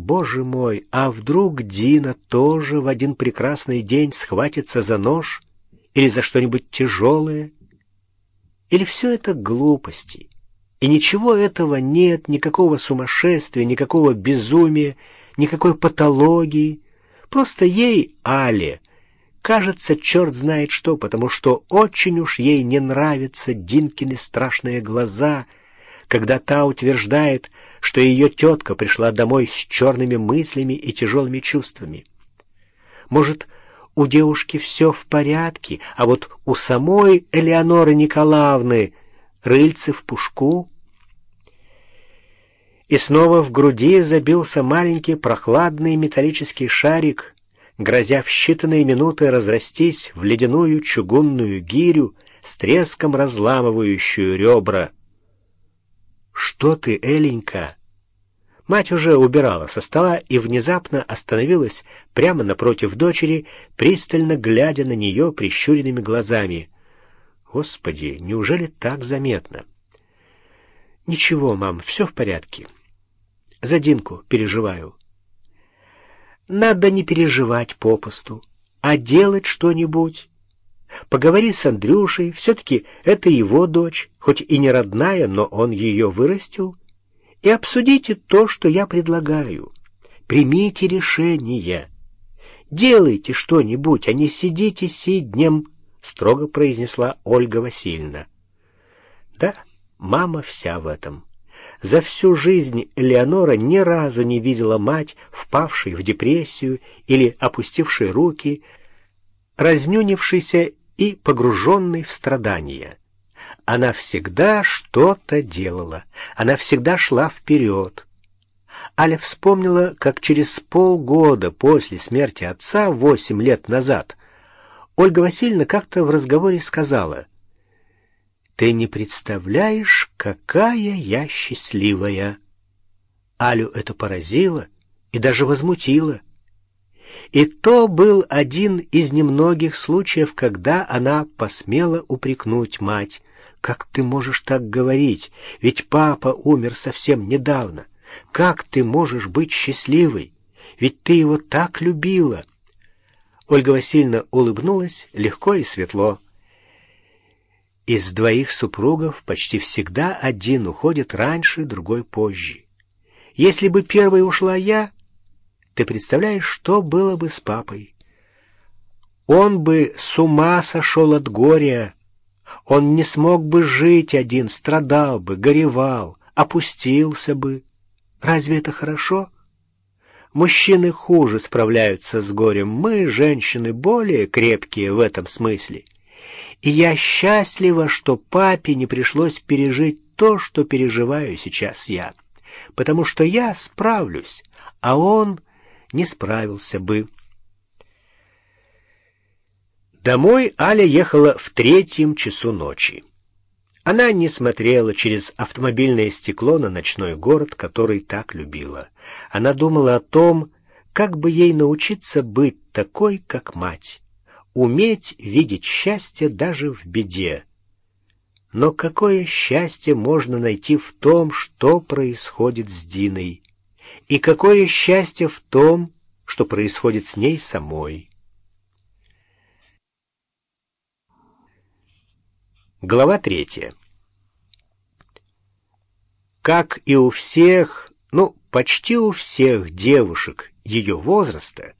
Боже мой, а вдруг Дина тоже в один прекрасный день схватится за нож или за что-нибудь тяжелое? Или все это глупости? И ничего этого нет, никакого сумасшествия, никакого безумия, никакой патологии. Просто ей, Але, кажется, черт знает что, потому что очень уж ей не нравятся Динкины страшные глаза, когда та утверждает, что ее тетка пришла домой с черными мыслями и тяжелыми чувствами. Может, у девушки все в порядке, а вот у самой Элеоноры Николаевны рыльце в пушку? И снова в груди забился маленький прохладный металлический шарик, грозя в считанные минуты разрастись в ледяную чугунную гирю с треском разламывающую ребра. «Что ты, Эленька?» Мать уже убирала со стола и внезапно остановилась прямо напротив дочери, пристально глядя на нее прищуренными глазами. «Господи, неужели так заметно?» «Ничего, мам, все в порядке. За Динку переживаю». «Надо не переживать попусту, а делать что-нибудь. Поговори с Андрюшей, все-таки это его дочь, хоть и не родная, но он ее вырастил» и обсудите то, что я предлагаю. Примите решение. Делайте что-нибудь, а не сидите сиднем, — строго произнесла Ольга Васильевна. Да, мама вся в этом. За всю жизнь Леонора ни разу не видела мать, впавшей в депрессию или опустившей руки, разнюнившейся и погруженной в страдания. Она всегда что-то делала, она всегда шла вперед. Аля вспомнила, как через полгода после смерти отца, восемь лет назад, Ольга Васильевна как-то в разговоре сказала, «Ты не представляешь, какая я счастливая!» Алю это поразило и даже возмутило. И то был один из немногих случаев, когда она посмела упрекнуть мать. Как ты можешь так говорить? Ведь папа умер совсем недавно. Как ты можешь быть счастливой? Ведь ты его так любила. Ольга Васильевна улыбнулась легко и светло. Из двоих супругов почти всегда один уходит раньше, другой позже. Если бы первой ушла я, ты представляешь, что было бы с папой? Он бы с ума сошел от горя, он не смог бы жить один, страдал бы, горевал, опустился бы. Разве это хорошо? Мужчины хуже справляются с горем, мы, женщины, более крепкие в этом смысле. И я счастлива, что папе не пришлось пережить то, что переживаю сейчас я, потому что я справлюсь, а он не справился бы. Домой Аля ехала в третьем часу ночи. Она не смотрела через автомобильное стекло на ночной город, который так любила. Она думала о том, как бы ей научиться быть такой, как мать, уметь видеть счастье даже в беде. Но какое счастье можно найти в том, что происходит с Диной? И какое счастье в том, что происходит с ней самой? Глава третья. Как и у всех, ну, почти у всех девушек ее возраста,